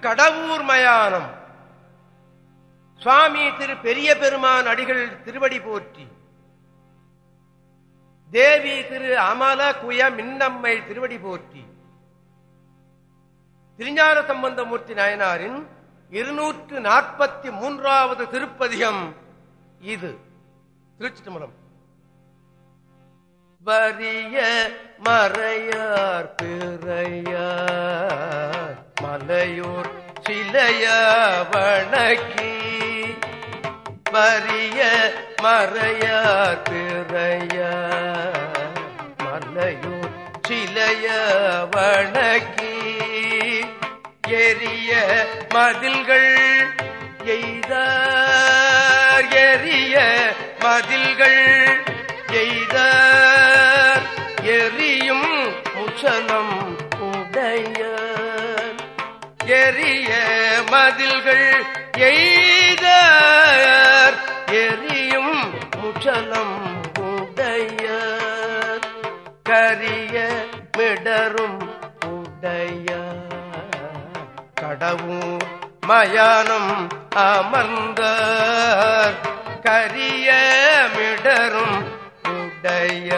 கடவுர் மயானம். சுவாமி திரு பெரிய பெருமான் அடிகள் திருவடி போற்றி. தேவி திரு அமல குய மின்னம்மை திருவடி போற்றி. திருஞான சம்பந்தமூர்த்தி நாயனாரின் இருநூற்று நாற்பத்தி மூன்றாவது திருப்பதிகம் இது. திருச்சி வரிய மறையார் பிறையார். மலையூர் சிலைய வணக்கி வரிய மறையார் பிறையார். மலையூர் சிலைய வணக்கி எரிய மதில்கள் எய்தார். எரிய மதில்கள் மதில்கள் எய்த எரியும் முச்சலம் உடைய கரிய மிடரும் உடைய கடவுர் மயானம் அமர்ந்த கரிய மிடரும் உடைய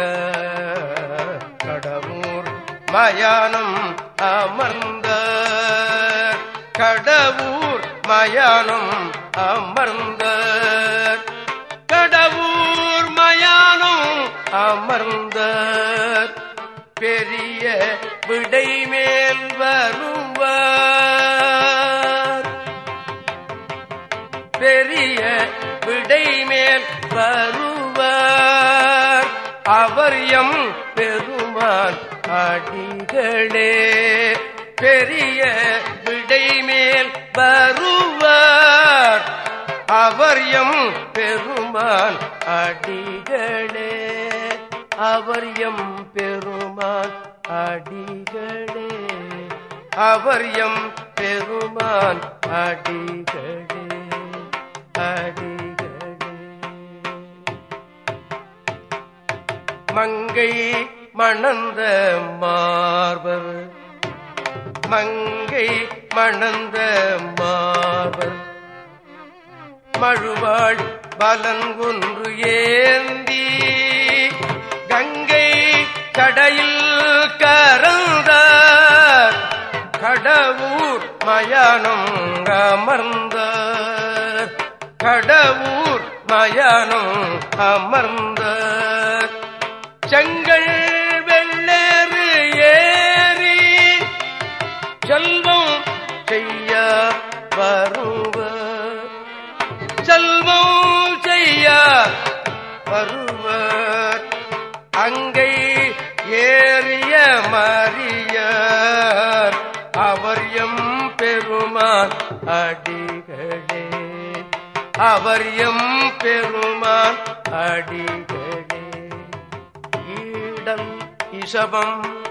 கடவுர் மயானம் அமர்ந்த கடவுர் மயானம் அமர்ந்த கடவுர் மயானம் அமர்ந்த பெரிய விடை மேல் வருவார். பெரிய விடை மேல் வருவார். அவர் எம் பெருமான் அடிகளே. வருவார். அவர் எம் பெருமான் அடிகளே. அவர் எம் பெருமான் அடிகளே. அவர் எம் பெருமான் அடிகளே. அடிகளே. மங்கை மணந்த மார்பர் மங்கை மணந்த மார்பர் மழுவாள் பலன் ஒன்று ஏந்தி கங்கை கடையில் கறந்தார் கடவுர் மயானம் அமர்ந்த கடவுர் மயானம் அமர்ந்த செங்கல் அவர் எம் பெருமான் அடிகளே. ஈடல் இசபம்.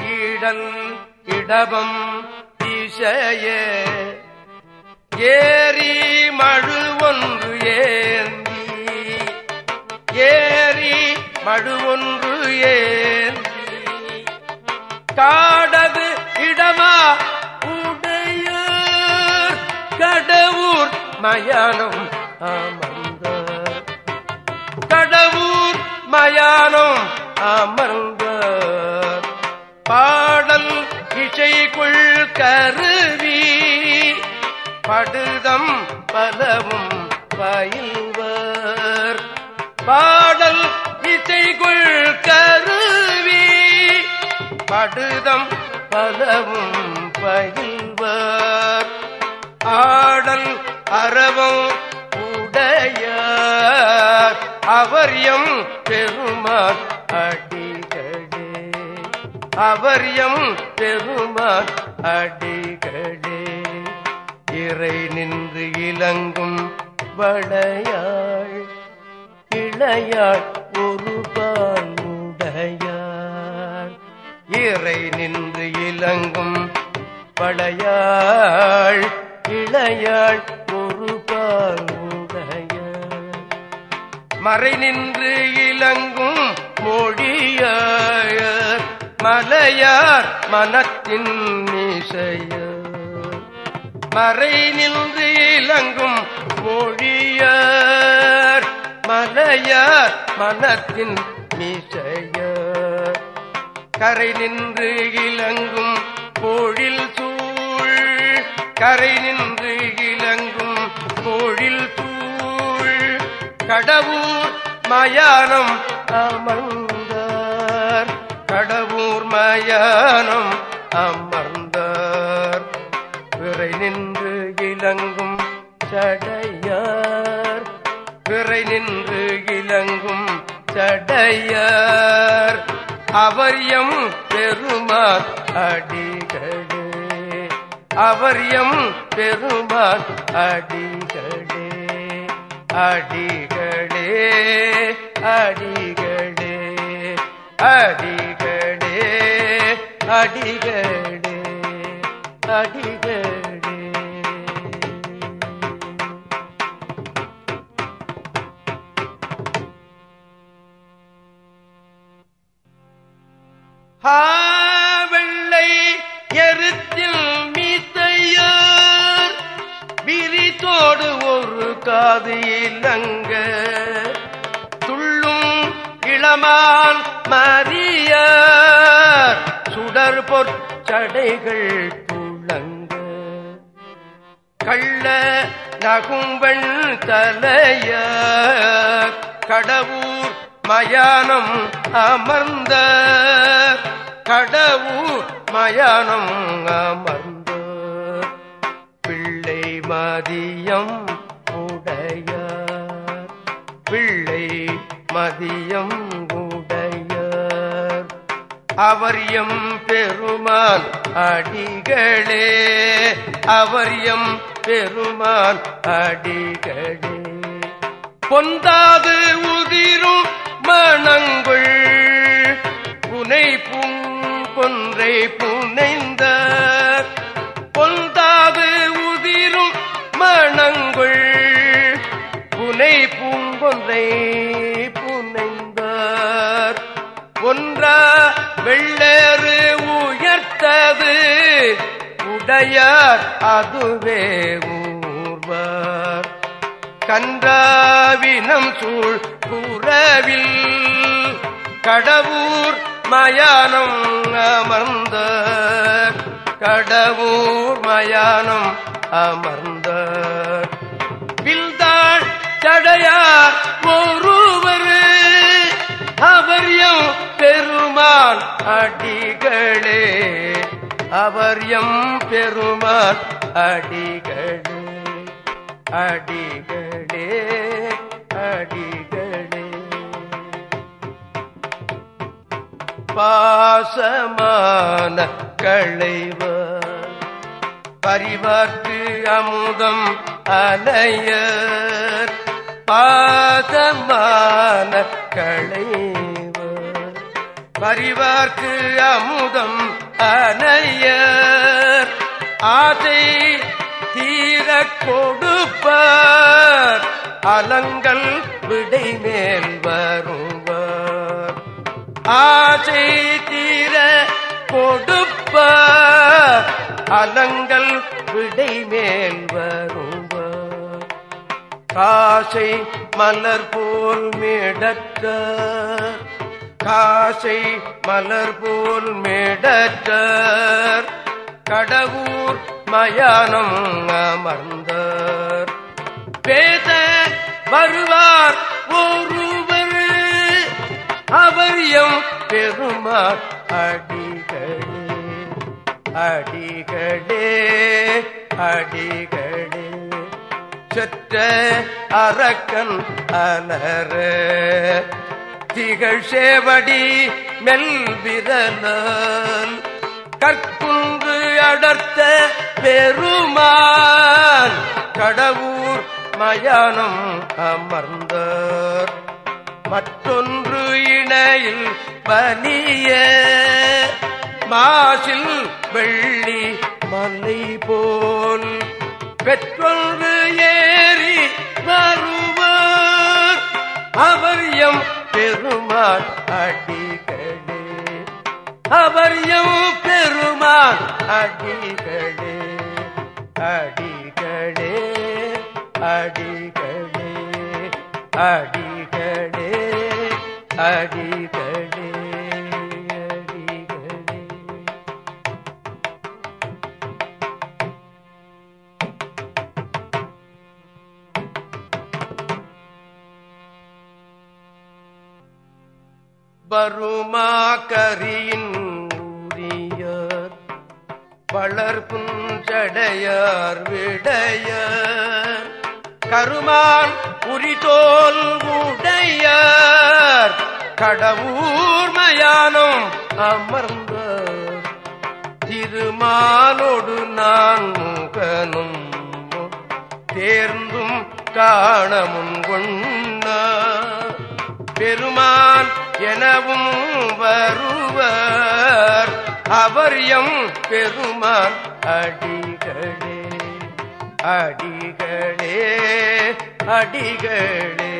ஈடல் இடபம் இசையே. ஏரி மழு ஒன்று ஏந்தி. ஏரி மழு ஒன்று ஏந்தி. காடது மயானம். அமர்ந்த கடவுர் மயானம். அமர்ந்த பாடல் இசைக்குள் கருவி. படுதம் பலவும் பயில்வர். பாடல் இசைக்குள் கருவி. படுதம் பலவும் பயில்வர். ஆடல் அறவம் உடைய அவர் எம் பெருமான் அடிகளே. அவர் எம் பெருமான் அடிகளே. இறை நின்று இலங்கும் வளையாள் இளையாள் ஒரு பான்முடையாள் இறை நின்று இலங்கும் படையாள் இளையாள் ஒரு பான்முடையாள் மறை நின்று இலங்கும் மொழிய மலையார் மனத்தின் இசைய மறை நின்று இலங்கும் மொழியார் மலையார் மனத்தின் மீசையார். கரை நின்று இலங்கும் பொழில் சூ கரை நின்று இலங்கும் பொழில் தூள். கடவுர் மயானம் அமர்ந்தார். கடவுர் மயானம் அமர்ந்தார். விரை நின்று இலங்கும் சடையார். விரை நின்று இலங்கும் சடையார். அவரியம் எம் அடி அவரியம் பெருமான் அடிகளே அடிகளே அடிகளே அடிகளே அடிகளே அடிகளே. வெள்ளை ஒரு காது இலங்க துள்ளும் இளமான் மறியார். சுடர் பொற்சடைகள் துளங்க கள்ள நகும்பெண் தலைய கடவுர் மயானம் அமர்ந்த. கடவுர் மயானம் அமர்ந்த. பிள்ளை மதியம் மதியம் உடையார். அவர் எம் பெருமான் அடிகளே. அவர் எம் பெருமான் அடிகளே. பொந்தாது உதிரும் மணங்குள் புனை பூங்கொன்றை புனைந்த பொந்தாது உதிரும் மணங்குள் புனை பூங்கொன்றை வெள்ளேறு உயர்த்தது. உடையார் அதுவே ஊர்வார். கன்றாவினம் சூழ் புறவில் கடவுர் மயானம் அமர்ந்த கடவுர் மயானம் அமர்ந்த வில்தாள் சடையார் அடிகளே அவர் எம் பெருமான். அடிகளே அடிகளே அடிகளே. பாசமான களைவர் பரிவார்க்கு அமுதம் அலையர். பாசமான களைவர். பரிவார்க்கு அமுதம் அலையர் ஆசை தீர கொடுப்பார். அலங்கள் விடை மேல் வருவார். ஆசை தீர கொடுப்பார். அலங்கள் விடை மேல் வருவார். காசை மலர் போல் மேடற்ற காசை மலர் போல் மேடற்றார். கடவுர் மயானம் அமர்ந்தார். பேத வருவார் ஒருவர் அவர் எம் பெருமாள் அடிகளே அடிகளே அடிகளே. செற்ற அரக்கன் அலர திகழ் சேவடி மெல் விரலால் அடர்த்த பெருமான் கடவுர் மயானம் அமர்ந்தார். மற்றொன்று இணையில் பனிய மாசில் வெள்ளி மலை போல். பெற்றொன்று ஏறி வருவார் அவர் எம் பெருமாள் அடிகளே. அவர் எம் பெருமாள் அடிகளே. அடிகளே அடிகளே அடிகளே அடிகளே. வருமா கரியின் ஊரியர் வளர்புஞ்சடையார் விடைய கருமான் உரிதோல் உடையார். கடவுர் மயானம் அமர்ந்த திருமாலோடு நான் முகனும் தேர்ந்தும் காணமுன் கொண்ட பெருமா எனவும் வருவர். அவர் எம் பெருமான் அடிகளே அடிகளே அடிகளே.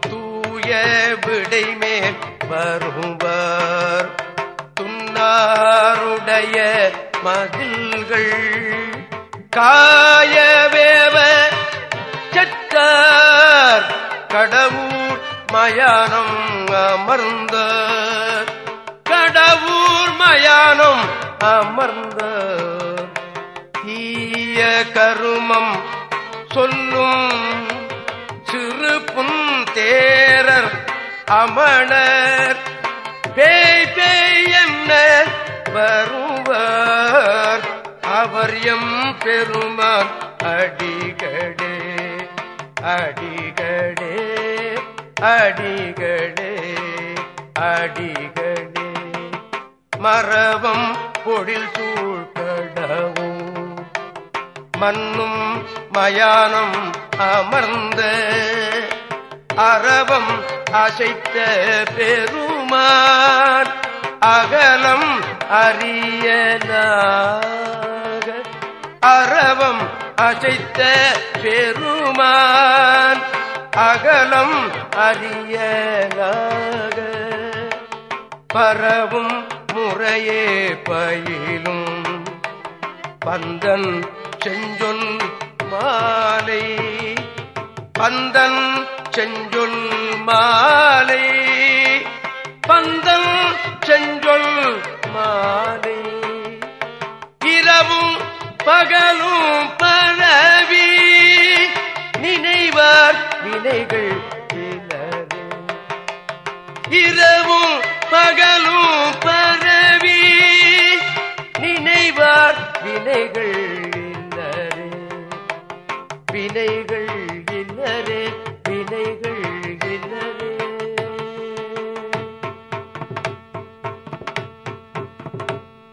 தூய விடைமேல் வருவர். துன்னாருடைய மதில்கள் காயவேவ. சத்தார் கடவுர் மயானம் அமர்ந்த கடவுர் மயானம் அமர்ந்த தீய கருமம் சொல்லும் சிறு புந்தேரர் அமணர். பேய் பேய் என்ன வருவார்? அவர் எம் பெருமான் அடிகள் அடிகளே அடிகளே அடிகளே. மரபம் பொழில் சூழ்கடவும் மண்ணும் மயானம் அமர்ந்த அரவம் அசைத்த பெருமான் அகலம் அறியலாக அரவம் அசைத்த பெருமான் அகலம் அறியலாக பரவும் முறையே பயிலும் பந்தன் செஞ்சொன் மாலை. பந்தன் செஞ்சொல் மாலை. பந்தன் செஞ்சொல் மாலை. இரவும் பகலும்